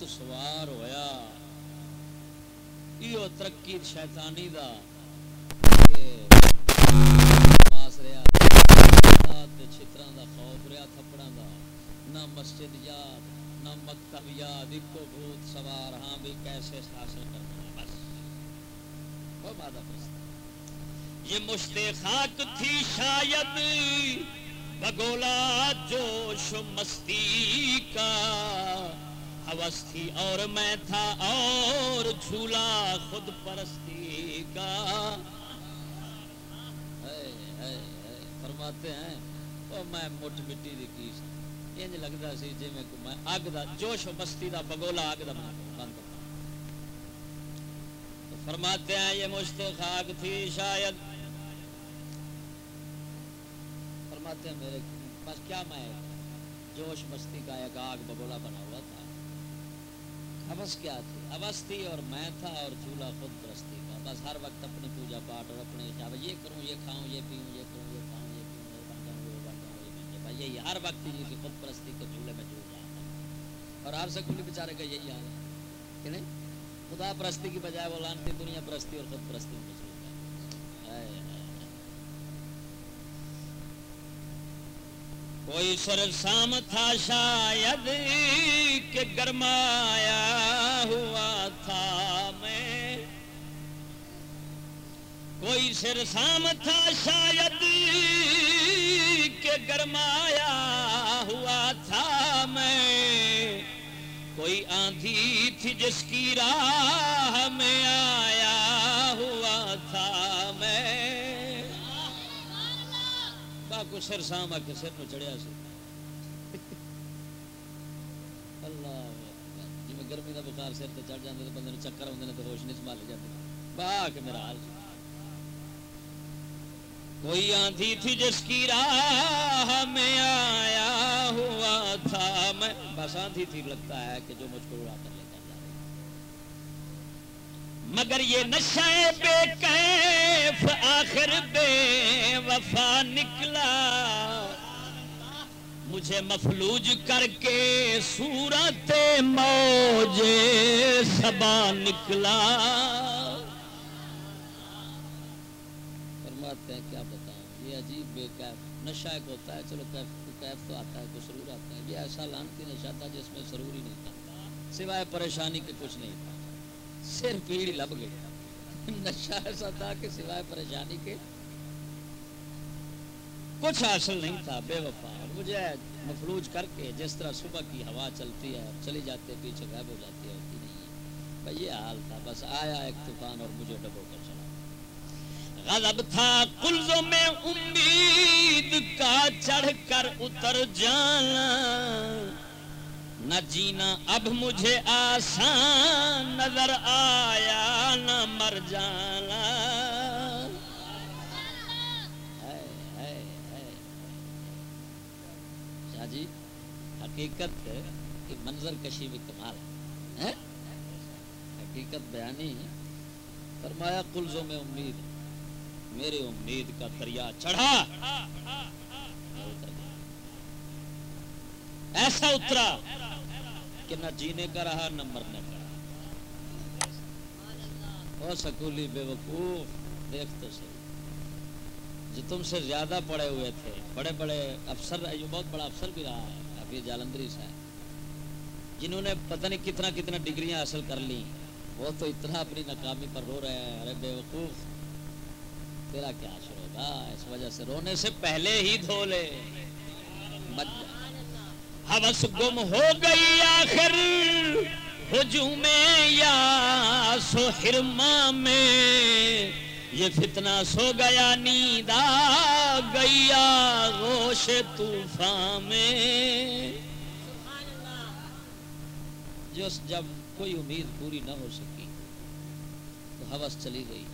ات سوار ہویا۔ ایو ترقی شیطانی دا پاس رہا تے چھتراں دا خوف رہا تھپڑاں دا۔ نہ مسجد یاد، نہ مکتب یاد اکو بھوت سوار ہاں بھی کیسے حاصل کرنا ہے؟ بس۔ وہ مادہ پرست یہ مشت خاک تھی شاید، بگولا جوش مستی کا۔ حوث تھی اور میں تھا اور جھولا خود پرستی کا۔ فرماتے ہیں او میں مٹھ مٹی دی کی سی انج لگدا سی جے میں میں اگ دا جوش و مستی دا بگولا اگ دا بند فرماتے ہیں، یہ مشت خاک تھی شاید۔ فرماتے ہیں میرے بس کیا میں جوش مستی کا ایک آگ بگولا بنا ہوا تھا؟ حوث کیا تھی حوث تھی اور میں تھا اور چولہا خود پرستی کا۔ بس ہر وقت اپنی پوجا پاٹ اور اپنے خیال یہ کروں، یہ کھاؤں، یہ پیوں، یہ کروں، یہ کھاؤں، یہ پیوں، یہ بن جاؤں، یہ بن جاؤں، یہ بن جاؤں۔ بھائی یہی ہر وقت یہ جی خود پرستی کے چولہے میں جڑ جاتا ہے اور ہر سکولی بیچارے کا یہی حال ہے کہ نہیں؟ خدا پرستی کی بجائے وہ لانتی دنیا پرستی اور خود پرستی میں کوئی سرسام تھا شاید کہ گرمایا ہوا تھا میں۔ کوئی سرسام تھا شاید کہ گرمایا ہوا تھا میں۔ کوئی آندھی تھی جس کی راہ میں آیا باکو سر سام آ کے سر میں چڑھیا سی۔ اللہ جی میں گرمی کا بخار سر تے چڑھ جاندے تے بندے نوں چکر آوندے نے تے ہوش نہیں سنبھال جاندے با کے میرا حال کوئی آندھی تھی جس کی راہ میں آیا ہوا تھا میں۔ بس آندھی تھی لگتا ہے کہ جو مجھ کو اڑا کر لے مگر یہ نشہ بے کیف آخر بے وفا نکلا۔ مجھے مفلوج کر کے صورت موج سبا نکلا۔ فرماتے ہیں، کیا بتاؤں؟ یہ عجیب بے کیف نشہ ایک ہوتا ہے، چلو کیف کیف تو آتا ہے کچھ سرور آتا ہے۔ یہ ایسا لانتی نشہ تھا جس میں سرور ہی نہیں تھا، سوائے پریشانی کے کچھ نہیں تھا۔ سر پیڑ لب گئی۔ نشہ ایسا تھا کہ سوائے پریشانی کے کچھ حاصل نہیں تھا، بے وفا۔ مجھے مفلوج کر کے جس طرح صبح کی ہوا چلتی ہے چلی جاتے، پیچھے غائب ہو جاتی ہے ہوتی نہیں ہے۔ بھائی یہ حال تھا، بس آیا ایک طوفان اور مجھے ڈبو کر چلا۔ غضب تھا، قلزوں میں امید کا چڑھ کر اتر جانا۔ نہ جینا، اب مجھے آسان نظر آیا، نہ مر جانا۔ شاہ جی حقیقت کی منظر کشی بھی کمال ہے۔ ہاں؟ حقیقت بیانی۔ فرمایا، قلزوں میں امید، میرے امید کا دریا چڑھا۔ ایسا اترا۔ کہ نہ جینے کا رہا، نہ مرنے کا رہا۔ او سکولی بے وقوف، دیکھ تو صحیح۔ جو تم سے زیادہ پڑے ہوئے تھے، بڑے بڑے افسر، یہ بہت بڑا افسر بھی رہا ہے ابھی جالندری صاحب جنہوں نے پتہ نہیں کتنا کتنا ڈگریاں حاصل کر لی وہ تو اتنا اپنی ناکامی پر رو رہے ہیں۔ ارے بے وقوف، تیرا کیا اثر ہوگا؟ اس وجہ سے رونے سے پہلے ہی دھو لے۔ مت حوث گم ہو گئی آخر۔ ہجوم یا سو حرما میں۔ یہ فتنہ سو گیا، نیند آ گیا غوش طوفان میں۔ جس جب کوئی امید پوری نہ ہو سکی، تو حوث چلی گئی،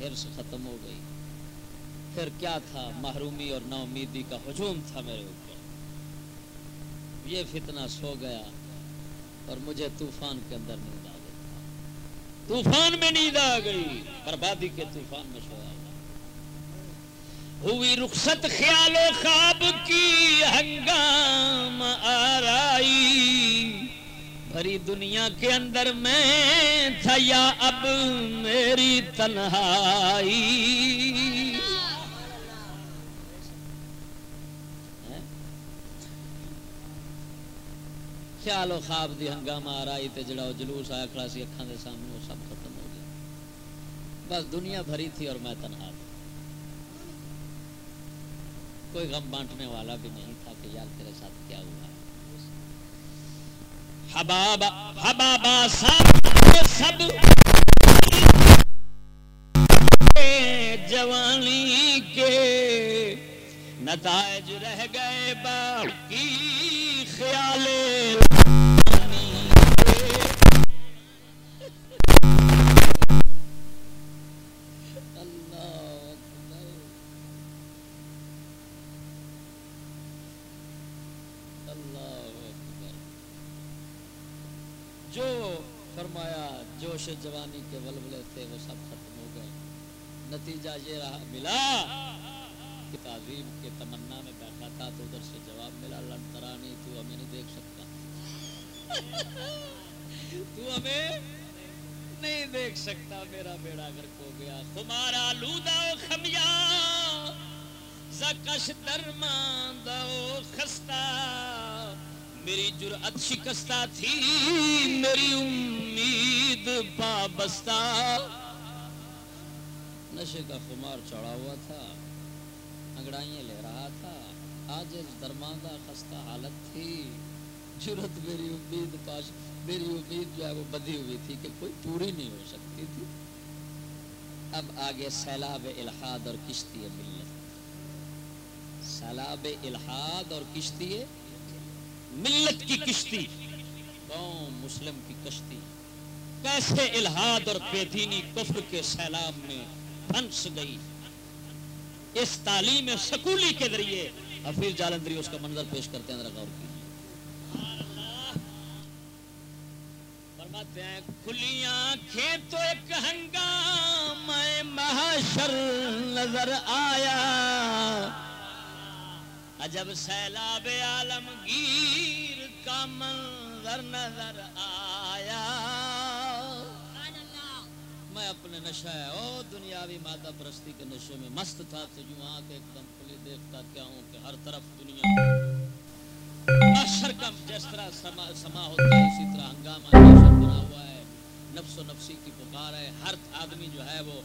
حرص ختم ہو گئی۔ پھر کیا تھا؟ محرومی اور نا امیدی کا ہجوم تھا میرے اوپر۔ یہ فتنہ سو گیا اور مجھے طوفان کے اندر نیند آ گئی۔ طوفان میں نیند آ گئی، بربادی کے طوفان میں سویا ہوئی رخصت خیال و خواب کی ہنگام آرائی۔ بھری دنیا کے اندر میں تھا یا اب میری تنہائی۔ خیال و خواب دی ہنگامہ آ رہی تے جڑا جلوس آیا کھڑا سی اکھاں دے سامنے وہ سب ختم ہو گیا۔ بس دنیا بھری تھی اور میں تنہا تھا۔ کوئی غم بانٹنے والا بھی نہیں تھا کہ یار تیرے ساتھ کیا ہوا حبابا حبابا سب جوانی کے نتائج رہ گئے باقی خیال جو فرمایا جوش جوانی کے ولولے تھے وہ سب ختم ہو گئے نتیجہ یہ رہا ملا کہ تعظیم کے تمنا میں بیٹھا تھا تو ادھر سے جواب ملا لن ترانی تو ہمیں نہیں دیکھ سکتا۔ تو ہمیں نہیں دیکھ سکتا، میرا بیڑا گھر کو گیا۔ تمہارا لودا خمیا زکش درمان دو خستہ۔ میری جرأت شکستہ تھی، میری امید پابستہ نشے کا خمار چڑھا ہوا تھا۔ انگڑائیاں لے رہا تھا۔ آج درماندہ خستہ حالت تھی۔ جرت میری امید پاس میری امید جو ہے وہ بدھی ہوئی تھی کہ کوئی پوری نہیں ہو سکتی تھی۔ اب آگے سیلاب الحاد اور کشتی ملت سیلاب الحاد اور کشتی ملت کی کشتی۔ قوم مسلم کی کشتی۔ کیسے الہاد اور بے دینی کفر کے سیلاب میں پھنس گئی۔ اس تعلیم سکولی کے ذریعے حفیظ جالندری اس کا منظر پیش کرتے ہیں غور کی فرماتے ہیں تو ایک ہنگام محشر نظر آیا۔ عجب سیلاب عالمگیر کا منظر نظر آیا۔ میں اپنے نشہ ہے۔ او دنیاوی مادہ پرستی کے نشے میں مست تھا تو جو وہاں کے ایک دم کھلی دیکھتا کیا ہوں کہ ہر طرف دنیا۔ محشر کا جس طرح سما, سما ہوتا ہے اسی طرح ہنگامہ محشر بنا ہوا ہے۔ نفس و نفسی کی پکار ہے۔ ہر آدمی جو ہے وہ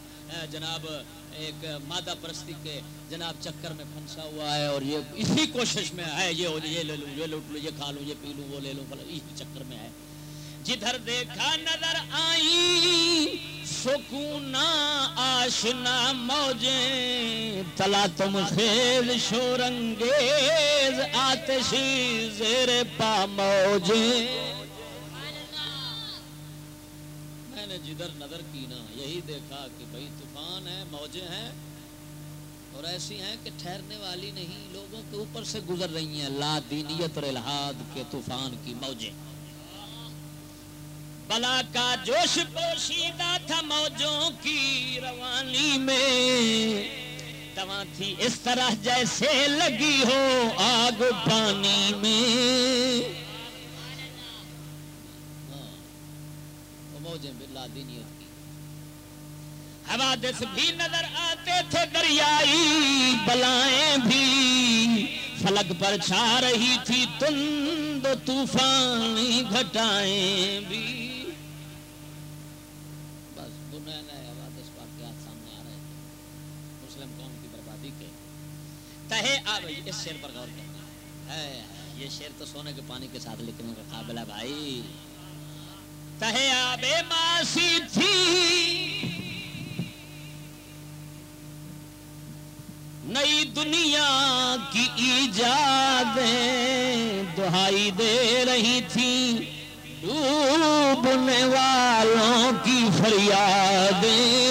جناب ایک مادہ پرستی کے جناب چکر میں پھنسا ہوا ہے اور یہ اسی کوشش میں ہے یہ یہ لے لوں یہ لوٹ لوں یہ کھا لوں یہ پی لوں وہ لے لوں اسی چکر میں ہے۔ جدھر دیکھا نظر آئی سکون آشنا موجیں، تلا تم خیز شورنگیز آتشی زیر پا موجیں۔ میں نے جدھر نظر کی نا، یہی دیکھا کہ بھئی طوفان ہے، موجیں ہیں، اور ایسی ہیں کہ ٹھہرنے والی نہیں، لوگوں کے اوپر سے گزر رہی ہیں لا دینیت اور الہاد کے طوفان کی موجیں۔ بلا کا جوش پوشیدہ تھا موجوں کی روانی میں۔ تمام تھی اس طرح جیسے لگی ہو آگ پانی میں۔ ہاں، موجیں بلا دینیت کی حوادث بھی نظر آتے تھے دریائی بلائیں بھی۔ فلک پر چھا رہی تھی تند طوفانی گھٹائیں بھی۔ تہے آ بھائی اس شیر پر غور کرنا یہ شیر تو سونے کے پانی کے ساتھ لکھنے کا قابل ہے بھائی۔ تہے آبے ماسی تھی؟ نئی دنیا کی ایجاد دہائی دے رہی تھی۔ ڈوبنے والوں کی فریادیں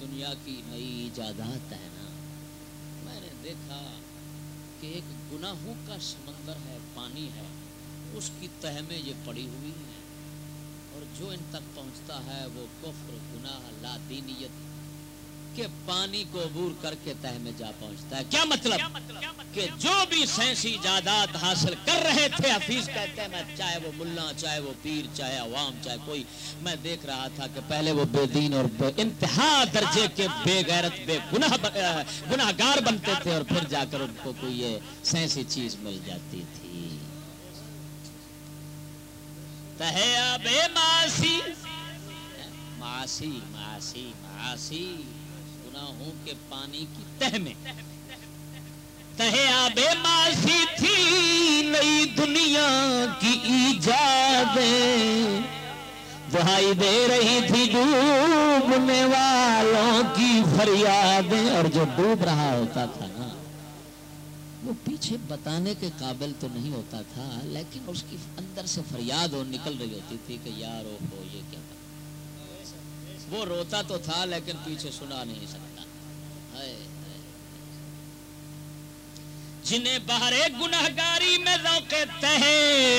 دنیا کی نئی ایجادات ہے نا، میں نے دیکھا کہ ایک گناہوں کا سمندر ہے، پانی ہے، اس کی تہ میں یہ پڑی ہوئی ہے اور جو ان تک پہنچتا ہے وہ کفر، گناہ لا دینیت کہ پانی کو عبور کر کے تہ میں جا پہنچتا ہے۔ کیا مطلب؟ کہ جو بھی سائنسی ایجادات حاصل کر رہے تھے، حفیظ کہتے ہیں، میں چاہے وہ ملا، چاہے وہ پیر، چاہے عوام، چاہے کوئی، میں دیکھ رہا تھا کہ پہلے وہ بے دین اور بے انتہا درجے کے بے غیرت، بے گناہ گناہ گار بنتے تھے اور پھر جا کر ان کو کوئی یہ سائنسی چیز مل جاتی تھی۔ تہیا بے معاصی معاصی معاصی معاصی گناہوں پانی کی تہ میں تہیا بے معاصی تھی، نئی دنیا کی ایجاد۔ دہائی دے رہی تھی ڈوبنے والوں کی فریادیں اور جو ڈوب رہا ہوتا تھا نا، وہ پیچھے بتانے کے قابل تو نہیں ہوتا تھا، لیکن اس کی اندر سے فریاد اور نکل رہی ہوتی تھی کہ یار او ہو یہ کیا وہ روتا تو تھا لیکن پیچھے سنا نہیں سکتا۔ جنہیں باہر گناہگاری میں ذوق تہ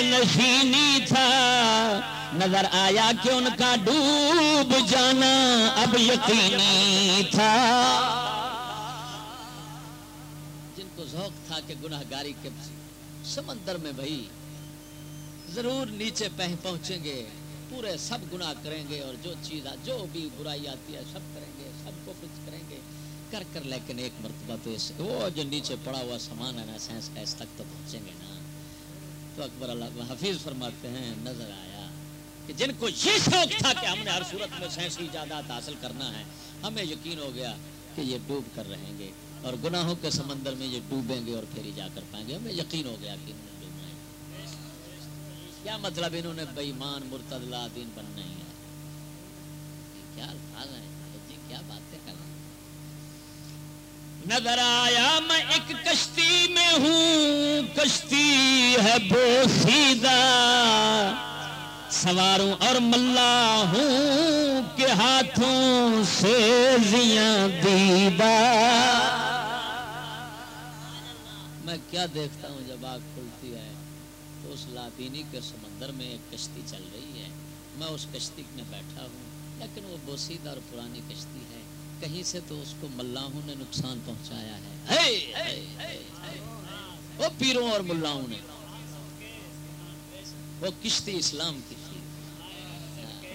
نشینی تھا، نظر آیا کہ ان کا ڈوب جانا اب یقینی تھا۔ جن کو ذوق تھا کہ گناہگاری کے سمندر میں بھائی، ضرور نیچے پہ پہنچیں گے، پورے سب گناہ کریں گے اور جو چیز جو بھی برائی آتی ہے سب کریں گے، سب کو کچھ کریں گے۔ کر کر، لیکن ایک مرتبہ تو اس وہ جو نیچے پڑا ہوا سامان ہے نا، سائنس کا اس تک تو پہنچیں گے نا۔ تو اکبر اللہ حفیظ فرماتے ہیں، نظر آیا کہ جن کو یہ شوق تھا کہ ہم نے ہر صورت میں سائنسی ایجادات حاصل کرنا ہے، ہمیں یقین ہو گیا کہ یہ ڈوب کر رہیں گے اور گناہوں کے سمندر میں یہ ڈوبیں گے اور پھر ہی جا کر پائیں گے۔ ہمیں یقین ہو گیا کہ انہوں نے ڈوبنا ہے کیا مطلب انہوں نے بےمان مرتدلا دین بننا ہی ہے؟ کیا الفاظ ہیں؟ جی کیا باتیں کر نظر آیا، میں ایک کشتی میں ہوں، کشتی ہے بوسیدہ سواروں اور ملا ہوں کہ ہاتھوں سے زیاں دیدہ۔ میں کیا دیکھتا ہوں جب آگ کھلتی ہے؟ تو اس لاطینی کے سمندر میں ایک کشتی چل رہی ہے۔ میں اس کشتی میں بیٹھا ہوں، لیکن وہ بوسیدہ اور پرانی کشتی ہے۔ کہیں سے تو اس کو ملاحوں نے نقصان پہنچایا ہے۔ وہ پیروں اور ملاحوں نے۔ وہ کشتی اسلام کی۔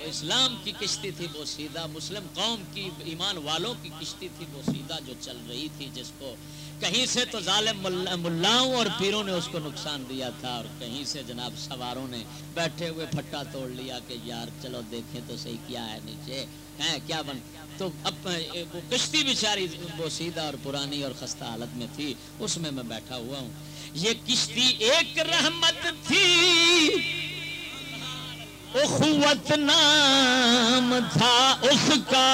اسلام کی کشتی تھی، وہ سیدھا مسلم قوم کی ایمان والوں کی کشتی تھی، وہ سیدھا جو چل رہی تھی، جس کو کہیں سے تو ظالم ملاؤں اور پیروں نے اس کو نقصان دیا تھا اور کہیں سے جناب سواروں نے بیٹھے ہوئے پھٹا توڑ لیا کہ یار چلو دیکھیں تو صحیح کیا ہے، نیچے ہے کیا بن، تو اب وہ کشتی بیچاری وہ سیدھا اور پرانی اور خستہ حالت میں تھی، اس میں میں بیٹھا ہوا ہوں۔ یہ کشتی ایک رحمت تھی۔ اخوت نام تھا اس کا۔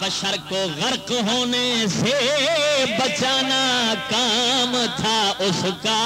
بشر کو غرق ہونے سے بچانا کام تھا اس کا۔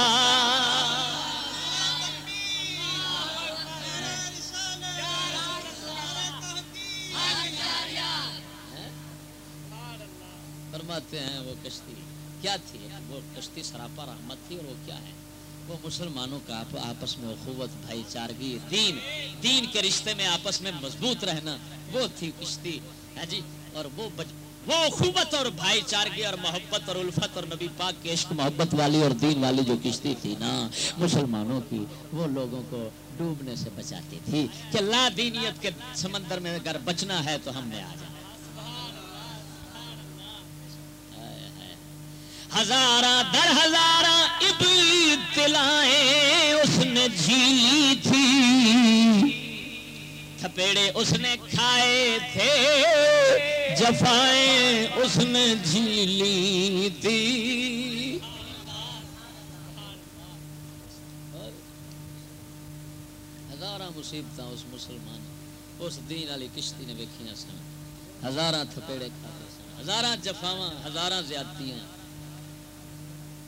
فرماتے ہیں وہ کشتی۔ کیا تھی وہ کشتی سراپا رحمت تھی اور وہ کیا ہے؟ وہ مسلمانوں کا آپس میں اخوت، بھائی چارگی، دین دین کے رشتے میں آپس میں مضبوط رہنا، وہ تھی کشتی۔ ہے جی؟ اور وہ بج... وہ اخوت اور بھائی چارگی اور محبت اور الفت اور نبی پاک کے عشق، محبت والی اور دین والی جو کشتی تھی نا، مسلمانوں کی وہ لوگوں کو ڈوبنے سے بچاتی تھی کہ لا دینیت کے سمندر میں اگر بچنا ہے تو ہم نے آ جانا ہزارہ در ہزارہ ابتلائیں اس نے جھیلی تھی تھپیڑے اس نے کھائے تھے، جفائیں اس نے جھیلی تھی ہزارہ مصیبت اس مسلمان، اس دین والی کشتی نے ویکیاں سن۔ ہزارہ تھپیڑے کھاتے سن۔ ہزارہ جفاواں ہزارہ زیادتیاں۔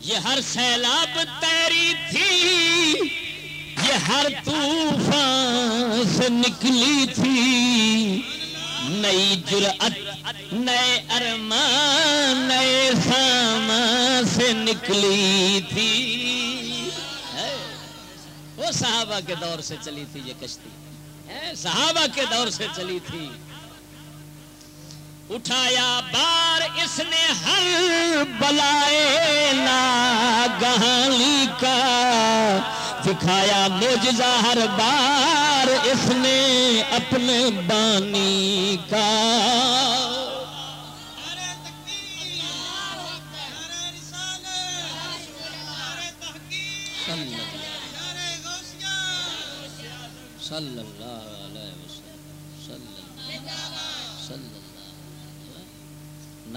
یہ ہر سیلاب تیری تھی، یہ ہر طوفان سے نکلی تھی۔ نئی جرأت، نئے ارمان، نئے سامان سے نکلی تھی۔ وہ صحابہ کے دور سے چلی تھی یہ کشتی۔ صحابہ کے دور سے چلی تھی۔ اٹھایا، بار اس نے ہر بلائے ناگہانی کا۔ دکھایا موجزہ ہر بار اس نے اپنے بانی کا۔ صلی صلی اللہ علیہ وسلم۔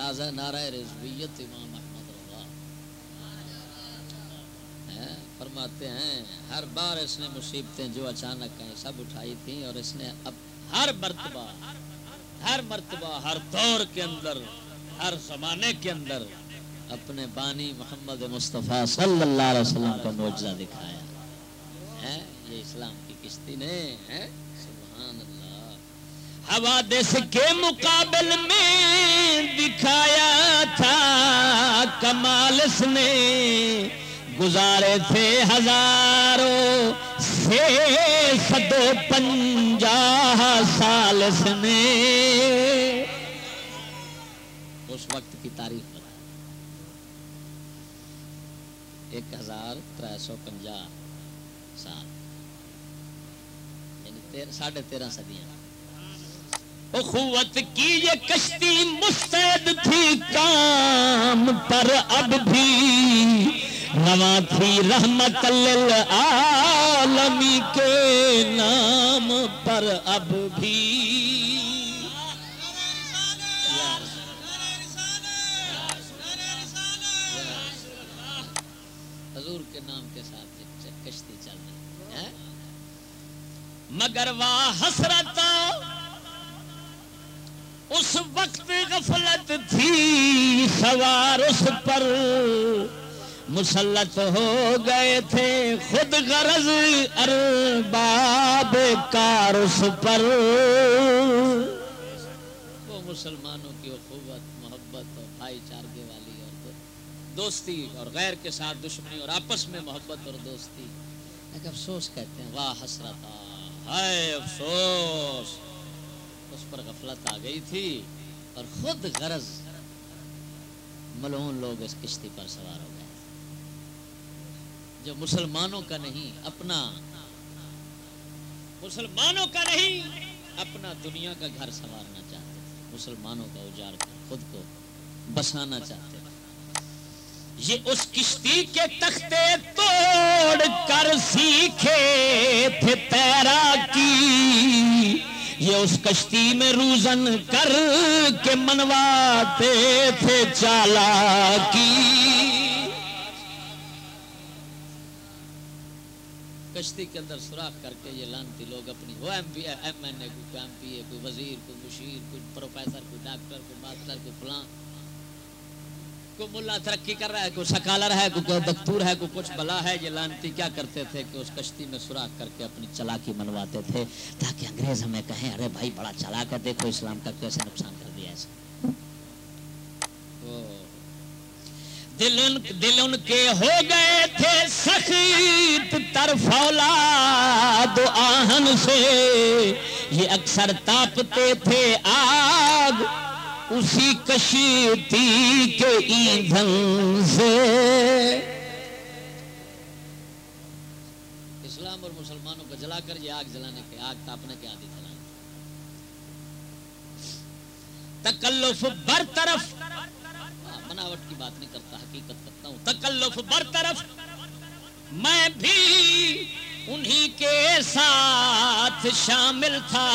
نازہ نعرہ رضویت امام احمد رضا۔ فرماتے ہیں، ہر بار اس نے مصیبتیں جو اچانک ہیں سب اٹھائی تھیں اور اس نے اب ہر مرتبہ ہر مرتبہ، ہر دور کے اندر، ہر زمانے کے اندر اپنے بانی محمد مصطفیٰ صلی اللہ علیہ وسلم کا معجزہ دکھایا۔ ہے یہ اسلام کی کشتی نے ہے سبحان اللہ۔ حوادث کے مقابل میں دکھایا تھا، کمال اس نے گزارے تھے ہزاروں سے سدو پنجاہ سال اس نے۔ اس وقت کی تاریخ بتا ایک ہزار تر سو پنجا سال یعنی تیر- ساڑھے تیرہ صدیاں۔ اخوت کی یہ کشتی مستعد تھی، کام پر اب بھی رواں تھی رحمت للعالمی کے نام پر اب بھی۔ حضور کے نام کے ساتھ کشتی چل رہی ہے۔ مگر واہ حسرت اس وقت غفلت تھی، سوار اس پر مسلط ہو گئے تھے۔ خود غرض ارباب کار اس پر۔ وہ مسلمانوں کی اخوت، محبت اور بھائی چارگے والی اور دوستی اور غیر کے ساتھ دشمنی اور آپس میں محبت اور دوستی۔ ایک افسوس کہتے ہیں، واہ حسرتا ہائے افسوس۔ اس پر غفلت آ گئی تھی اور خود غرض ملعون لوگ اس کشتی پر سوار ہو گئے۔ جو مسلمانوں کا نہیں، اپنا مسلمانوں کا نہیں، اپنا دنیا کا گھر سنوارنا چاہتے تھے۔ مسلمانوں کا اجاڑ کر، خود کو بسانا چاہتے تھے۔ یہ اس کشتی کے تختے توڑ کر سیکھے تھے تیراکی یہ اس کشتی میں روزن کر کے منواتے تھے چالا کی کشتی کے اندر سوراخ کر کے یہ لانتی لوگ اپنی، وہ M P, M N A, کوئی ایم پی اے، کوئی وزیر، کوئی مشیر، کوئی پروفیسر، کوئی ڈاکٹر، کوئی ماسٹر، کوئی فلاں۔ کوئی ملا ترقی کر رہا ہے، کوئی سکالر ہے، کوئی دکتور ہے، کوئی کچھ بلا ہے، یہ لانتی کیا کرتے تھے کہ اس کشتی میں سوراخ کر کے اپنی چلاکی منواتے تھے تاکہ انگریز ہمیں کہیں، ارے بھائی بڑا چلاک ہے، دیکھو اسلام کا کیسے نقصان کر دیا ایسے وہ دل ان دل ان کے ہو گئے تھے سخت طرف اولاد آہن سے۔ یہ اکثر تاپتے تھے آگ۔ اسی کشتی کے ایندھن سے۔ اسلام اور مسلمانوں کو جلا کر یہ آگ جلانے کے آگ تاپنے کے عادی چلانے تکلف برطرف ہاں، بناوٹ کی بات نہیں کرتا، حقیقت کرتا ہوں۔ تکلف برطرف میں بھی انہی کے ساتھ شامل تھا۔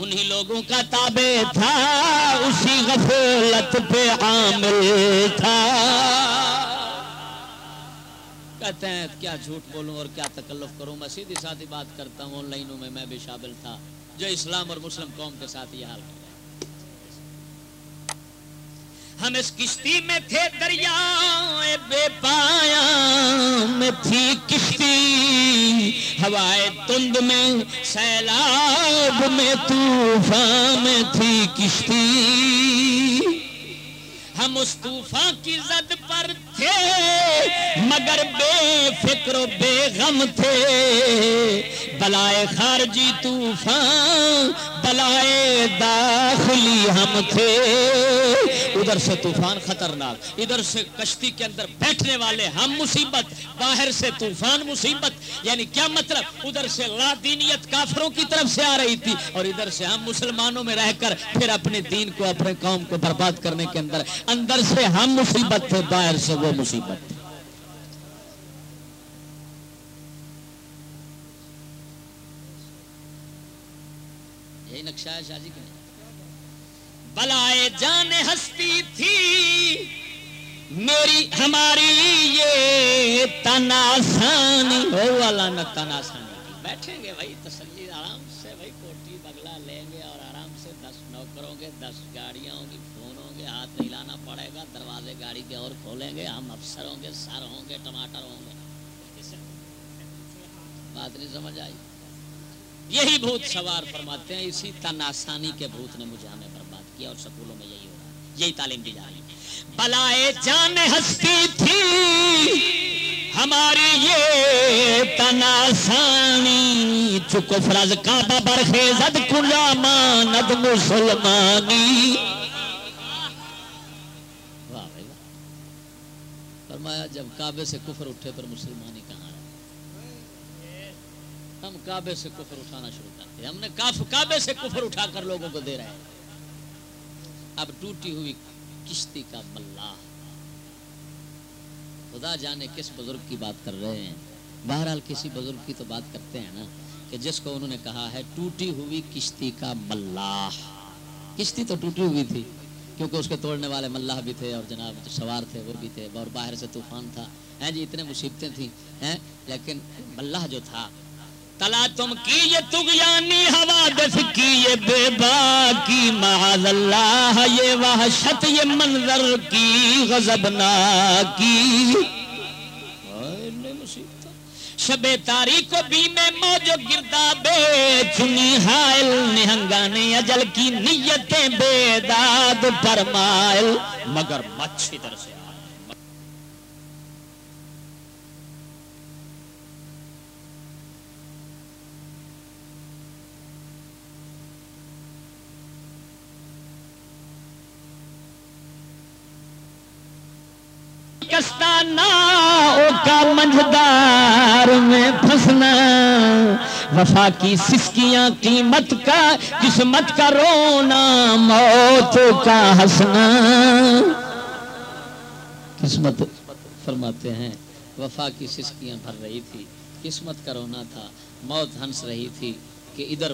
انہی لوگوں کا تابع تھا، اسی غفلت پہ عامل تھا۔ کہتے ہیں، کیا جھوٹ بولوں اور کیا تکلف کروں؟ میں سیدھی سادھی بات کرتا ہوں آن لائنوں میں میں بھی شامل تھا۔ جو اسلام اور مسلم قوم کے ساتھ یہ حال کر ہے۔ ہم اس کشتی میں تھے دریا بے پایا، میں تھی کشتی۔ ہوائے تند میں، سیلاب میں، طوفان میں تھی کشتی۔ ہم اس طوفان کی زد پر تھے، مگر بے فکر و بے غم تھے۔ بلائے خارجی طوفان بلائے داخلی ہم تھے۔ ادھر سے طوفان خطرناک، ادھر سے کشتی کے اندر بیٹھنے والے ہم مصیبت، باہر سے طوفان مصیبت۔ یعنی کیا مطلب؟ ادھر سے لا دینیت کافروں کی طرف سے آ رہی تھی اور ادھر سے ہم مسلمانوں میں رہ کر پھر اپنے دین کو، اپنے قوم کو برباد کرنے کے اندر۔ اندر سے ہم مصیبت تھے، باہر سے وہ مصیبت تھی۔ یہی ہے شاہ جی کے نہیں بلائے جان ہستی تھی، میری ہماری یہ تناسانی ہو والا نہ تناسانی بیٹھیں گے بھائی، تسلی، آرام سے بھائی، کوٹی بگلا لیں گے اور آرام سے دس نوکروں گے دس گاڑیاں ہوں گی، فون ہوں گے، ہاتھ نہیں لانا پڑے گا، دروازے گاڑی کے اور کھولیں گے، ہم افسر ہوں گے، سر ہوں گے، ٹماٹر ہوں گے۔ بات نہیں سمجھ آئی؟ یہی بھوت سوار فرماتے ہیں، اسی تن آسانی کے بھوت نے مجھے ہمیں برباد کیا اور سکولوں میں یہی ہو رہا ہے، یہی تعلیم دی جا رہی ہے۔ بلائے جان ہستی تھی ہماری یہ تناسانی چکو فرض کعبہ برخیزت کلا ماند مسلمانی۔ فرمایا، جب کعبے سے کفر اٹھے پر مسلمانی کہاں ہم کعبے سے کفر اٹھانا شروع کرتے ہیں۔ ہم نے کاف کعبے سے کفر اٹھا کر لوگوں کو دے رہے ہیں۔ اب ٹوٹی ہوئی کشتی کا ملا۔ خدا جانے کس بزرگ کی بات کر رہے ہیں۔ بہرحال کسی بزرگ کی تو بات کرتے ہیں نا کہ جس کو انہوں نے کہا ہے ٹوٹی ہوئی کشتی کا ملاح کشتی تو ٹوٹی ہوئی تھی، کیونکہ اس کے توڑنے والے ملاح بھی تھے اور جناب جو سوار تھے وہ بھی تھے اور باہر سے طوفان تھا۔ ہیں جی اتنے مصیبتیں تھیں، ہیں، لیکن ملاح جو تھا تلا تم کی یہ تغیانی حوادث کی یہ بے باکی؟ معاذ اللہ، یہ وحشت، یہ منظر کی غضبنا کی؟ شب تاریخ کو بھی میں موج گردا بے چنی حائل نہنگانے اجل کی نیتیں بے داد فرمائل مگر مچھ ادھر سے کستانا او کا منجدار میں پھنسنا۔ وفا کی سسکیاں قیمت کا، قسمت کا رونا، موت کا ہنسنا۔ قسمت فرماتے ہیں، وفا کی سسکیاں بھر رہی تھی، قسمت کا رونا تھا، موت ہنس رہی تھی کہ ادھر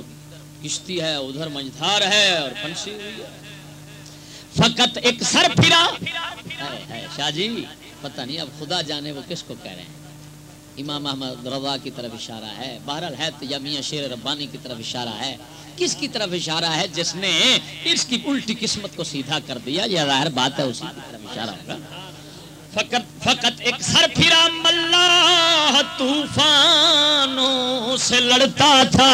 کشتی ہے، ادھر منجدھار ہے اور پھنسی ہوئی ہے۔ فقط ایک سر پھرا۔ شاہ جی۔ پتہ نہیں اب خدا جانے وہ کس کو کہہ رہے ہیں۔ امام احمد رضا کی طرف اشارہ ہے، بہرحال ہے تو یا میاں شیر ربانی کی طرف اشارہ ہے۔ کس کی طرف اشارہ ہے؟ جس نے اس کی الٹی قسمت کو سیدھا کر دیا، یہ ظاہر بات ہے، اسی کی طرف اشارہ ہوگا۔ فقط فقط ایک سر پھرا ملا طوفانوں سے لڑتا تھا۔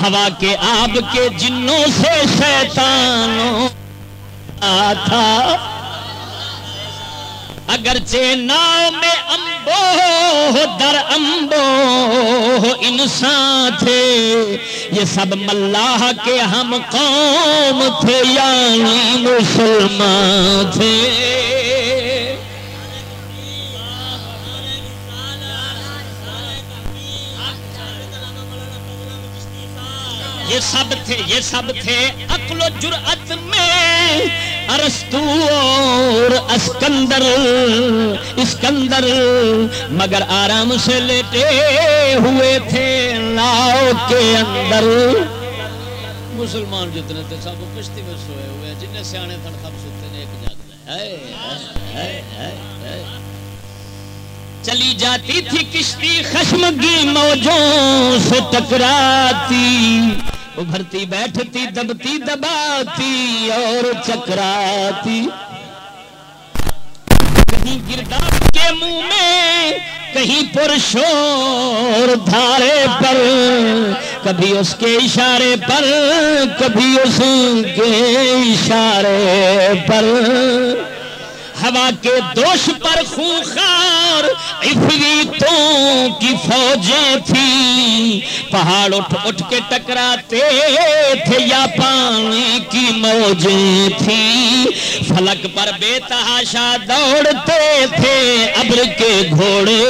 ہوا کے آب کے جنوں سے شیطانوں تھا۔ اگرچہ ناؤ میں امبو در امبو انسان تھے، یہ سب ملاح کے ہم قوم تھے یعنی مسلمان تھے۔ یہ سب تھے، یہ سب تھے، عقل و جرأت میں ارستو اور اسکندر اسکندر، مگر آرام سے لیٹے ہوئے تھے لاؤ کے اندر۔ مسلمان جتنے تھے، سب کشتی میں سوئے ہوئے ہیں۔ جنہیں سیانے تھن سب سوتے ہیں، ایک جاگ جائے چلی جاتی تھی کشتی خشمگی موجوں سے ٹکراتی۔ ابھرتی بیٹھتی دبتی دباتی اور چکراتی کہیں گرداب کے منہ میں کہیں پرشور دھارے پر کبھی اس کے اشارے پر کبھی اس کے اشارے پر ہوا کے دوش پر خونخار عفریتوں کی فوجیں تھیں۔ پہاڑ اٹھ اٹھ کے ٹکراتے تھے یا پانی کی موجیں تھیں۔ فلک پر بے تحاشا دوڑتے تھے، ابر کے گھوڑے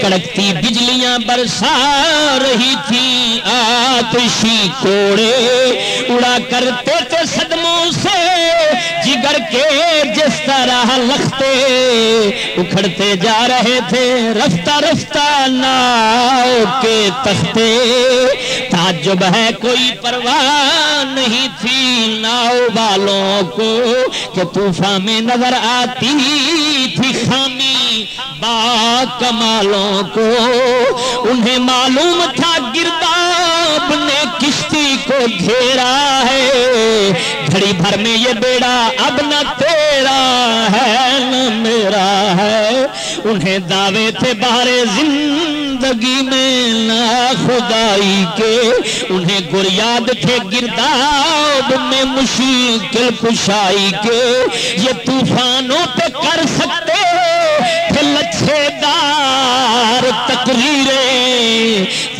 کڑکتی بجلیاں برسا رہی تھی آتشی کوڑے اڑا کرتے تھے صدموں سے، جگر کے جس طرح لختے اکھڑتے جا رہے تھے، رفتہ رفتہ ناؤ کے تختے۔ تعجب ہے، کوئی پرواہ نہیں تھی ناؤ والوں کو کہ طوفان میں نظر آتی تھی خامی با کمالوں کو۔ انہیں معلوم تھا گرداب نے کشتی کو گھیرا ہے۔ گھڑی بھر میں یہ بیڑا اب نہ تیرا ہے، نہ میرا ہے۔ انہیں دعوے تھے بارے زندگی میں نہ خدائی کے۔ انہیں گریاد تھے گرداب میں مشکل کشائی کے۔ یہ طوفانوں پہ کر سکتے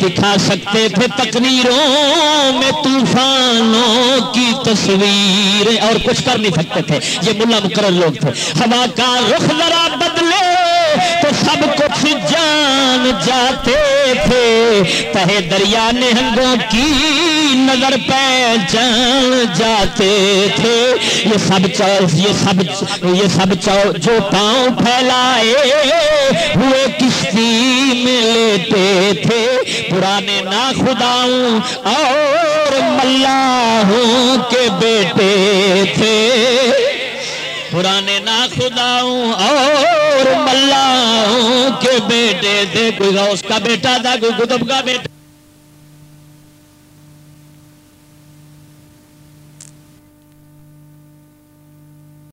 دکھا سکتے تھے تقریروں میں طوفانوں کی تصویر اور کچھ کر نہیں سکتے تھے، یہ ملا مقرر لوگ تھے۔ ہوا کا رخ ذرا بدلے تو سب کچھ جان جاتے تھے۔ تہے دریا نہنگوں کی نظر پہچان جاتے تھے۔ یہ سب چو یہ سب یہ سب چو جو پاؤں پھیلائے ہوئے کشتی میں لیتے تھے۔ پرانے نا خداؤں اور ملاحوں کے بیٹے تھے۔ پرانے نا خداؤں اور ملاحوں کے بیٹے تھے کوئی غوث کا بیٹا تھا کوئی قطب کا بیٹا